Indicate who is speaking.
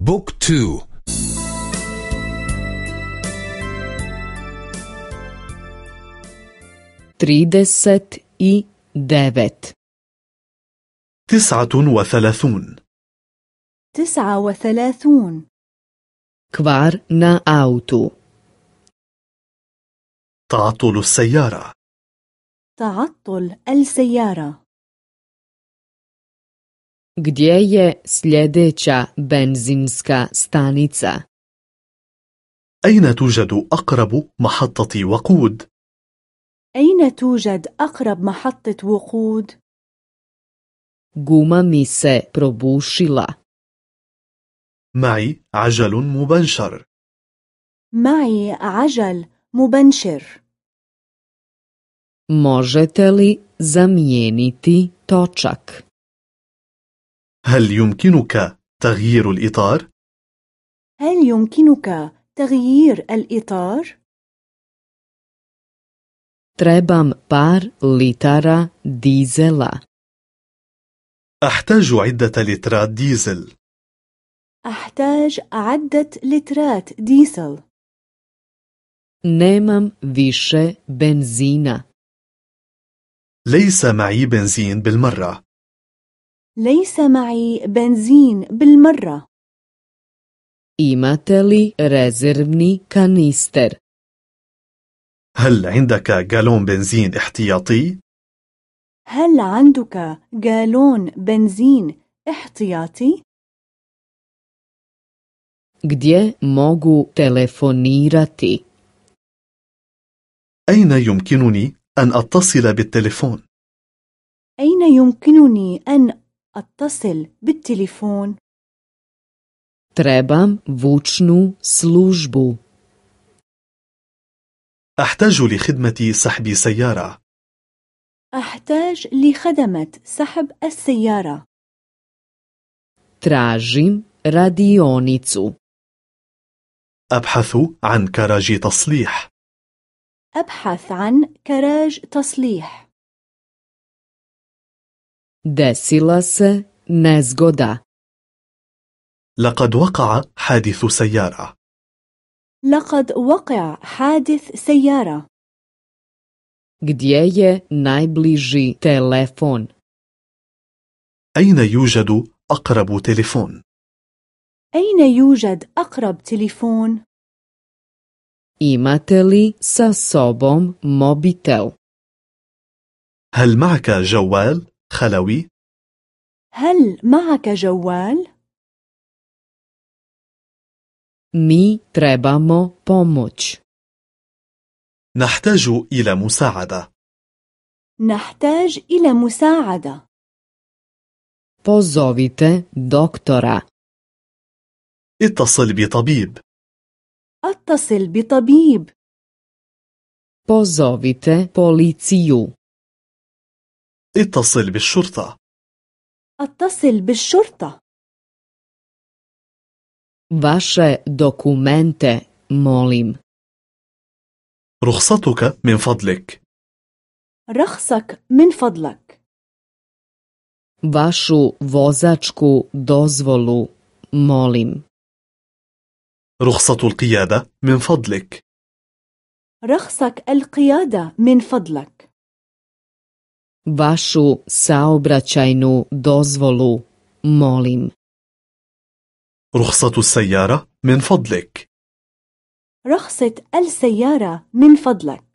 Speaker 1: بوك تو.
Speaker 2: Trideset i devet
Speaker 3: تسعة وثلاثون.
Speaker 4: تسعة وثلاثون.
Speaker 2: Kvar na autu.
Speaker 3: تعطل السيارة.
Speaker 4: تعطل السيارة.
Speaker 2: Gdje je sljedeća benzinska stanica?
Speaker 3: أين توجد أقرب محطة وقود؟
Speaker 4: أين توجد أقرب محطة وقود؟
Speaker 2: Guma mi se probušila.
Speaker 3: معي عجل مبنشر
Speaker 4: معي عجل مبنشر
Speaker 2: Možete li zamijeniti točak?
Speaker 3: هل يمكنك تغيير الإطار؟
Speaker 4: هل يمكنك تغيير الإطار؟
Speaker 2: Trebam par litara dizela.
Speaker 3: أحتاج عدة لترات ديزل
Speaker 4: أحتاج عدة لترات ديزل
Speaker 2: Nemam više benzina.
Speaker 3: ليس معي بنزين بالمرة
Speaker 4: ليس معي بنزين بالمرة
Speaker 2: Imate li rezervni kanister?
Speaker 3: هل عندك جالون بنزين احتياطي؟
Speaker 4: هل عندك جالون بنزين احتياطي؟
Speaker 2: Gdje mogu telefonirati?
Speaker 3: أين يمكنني أن أتصل بالتليفون؟
Speaker 4: أين يمكنني أن أتصل بالتليفون؟
Speaker 2: Trebam vučnu službu.
Speaker 3: أحتاج لخدمة سحب سيارة
Speaker 4: أحتاج لخدمة سحب السيارة
Speaker 2: Tražim radionicu.
Speaker 3: أبحث عن كراج تصليح
Speaker 4: أبحث عن كراج تصليح
Speaker 2: Desila se nezgoda.
Speaker 3: لقد وقع حادث سيارة
Speaker 4: لقد وقع حادث سيارة
Speaker 2: Gdje je najbliži telefon?
Speaker 3: أين يوجد أقرب تليفون؟
Speaker 4: أين يوجد أقرب تليفون؟
Speaker 2: Imate li sa sobom mobitel?
Speaker 3: هل معك جوال خلوي؟
Speaker 4: هل معك جوال؟
Speaker 2: Mi trebamo pomoć.
Speaker 3: نحتاج إلى مساعدة
Speaker 4: نحتاج إلى مساعدة
Speaker 2: Pozovite doktora.
Speaker 3: اتصل بطبيب
Speaker 4: اتصل بطبيب
Speaker 2: Pozovite policiju.
Speaker 3: اتصل بالشرطة.
Speaker 4: اتصل بالشرطة.
Speaker 2: Vaše dokumente, molim.
Speaker 3: رخصتك من فضلك.
Speaker 4: رخصك من فضلك.
Speaker 2: Vašu vozačku dozvolu, molim.
Speaker 3: رخصة القيادة من فضلك.
Speaker 4: رخصك القيادة من فضلك.
Speaker 2: Vašu saobraćajnu dozvolu, molim.
Speaker 3: رخصة السيارة من فضلك
Speaker 4: رخصة السيارة من فضلك